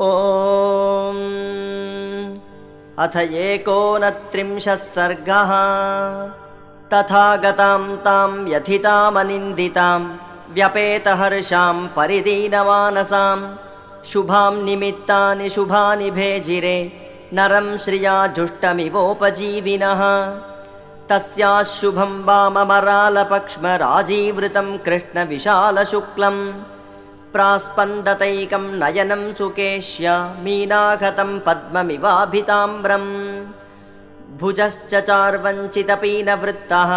ॐ। अथ एकोनत्रिंशः सर्गः। तथा गतां तां व्यथितामनिन्दितां व्यपेतहर्षां परिदीनमानसां। शुभां निमित्तानि शुभानि भेजिरे नरं श्रिया जुष्टमिवोपजीविनः। तस्याः शुभं वाममरालपक्ष्मराजीवृतं कृष्णविशालशुक्लम् प्रास्पन्दतैकं नयनं सुकेश्य मीनाघतं पद्ममिवाभिताम्रम्। भुजश्च चार्वञ्चितपीनवृत्तः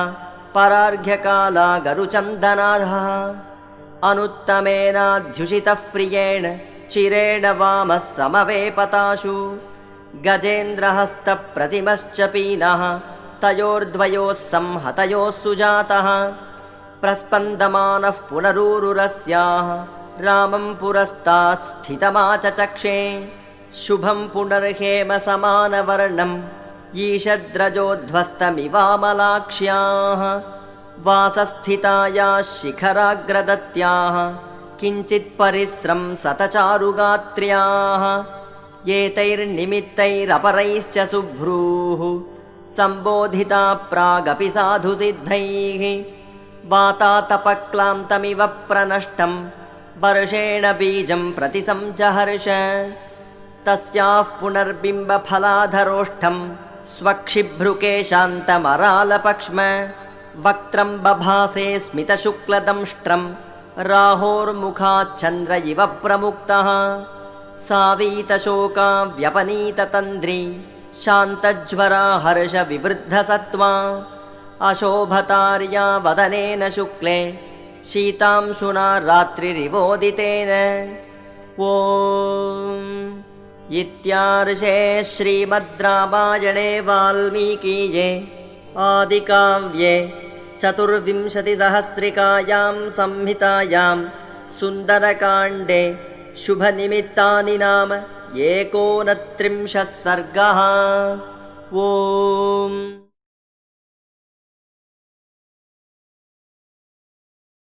परार्घ्यकाला गरुचन्दनार्हः अनुत्तमेनाध्युषितः प्रियेण चिरेण वामः समवेपताशु। गजेन्द्रहस्तप्रतिमश्च पीनः तयोर्द्वयोः संहतयोः सुजातः। प्रस्पन्दमानः पुनरूरुरस्याः रामं पुरस्तात् स्थितमाचचक्षे। शुभं पुनर्हेमसमानवर्णम् ईषद्रजोध्वस्तमिवामलाक्ष्याः। वासस्थितायाः शिखराग्रदत्याः किञ्चित्परिस्रंसतचारुगात्र्याः एतैर्निमित्तैरपरैश्च शुभ्रूः सम्बोधिता प्रागपि साधुसिद्धैः। वातातपक्लान्तमिव प्रनष्टं वर्षेण बीजं प्रति संजहर्ष तस्याः पुनर्बिम्बफलाधरोष्ठं स्वक्षिभ्रुकेशान्तमरालपक्ष्म वक्त्रं बभासे स्मितशुक्लदंष्ट्रं राहोर्मुखाच्छन्द्र इव प्रमुक्तः। सावीतशोका व्यपनीततन्द्री शान्तज्वरा हर्षविवृद्धसत्त्वा अशोभतार्या वदनेन शुक्ले शीतांशुना रात्रिरिवोदितेन। ॐ इत्यार्षे श्रीमद् रामायणे वाल्मीकीये आदिकाव्ये चतुर्विंशतिसहस्रिकायां संहितायां सुन्दरकाण्डे शुभनिमित्तानि नाम एकोनत्रिंशः सर्गः ॐ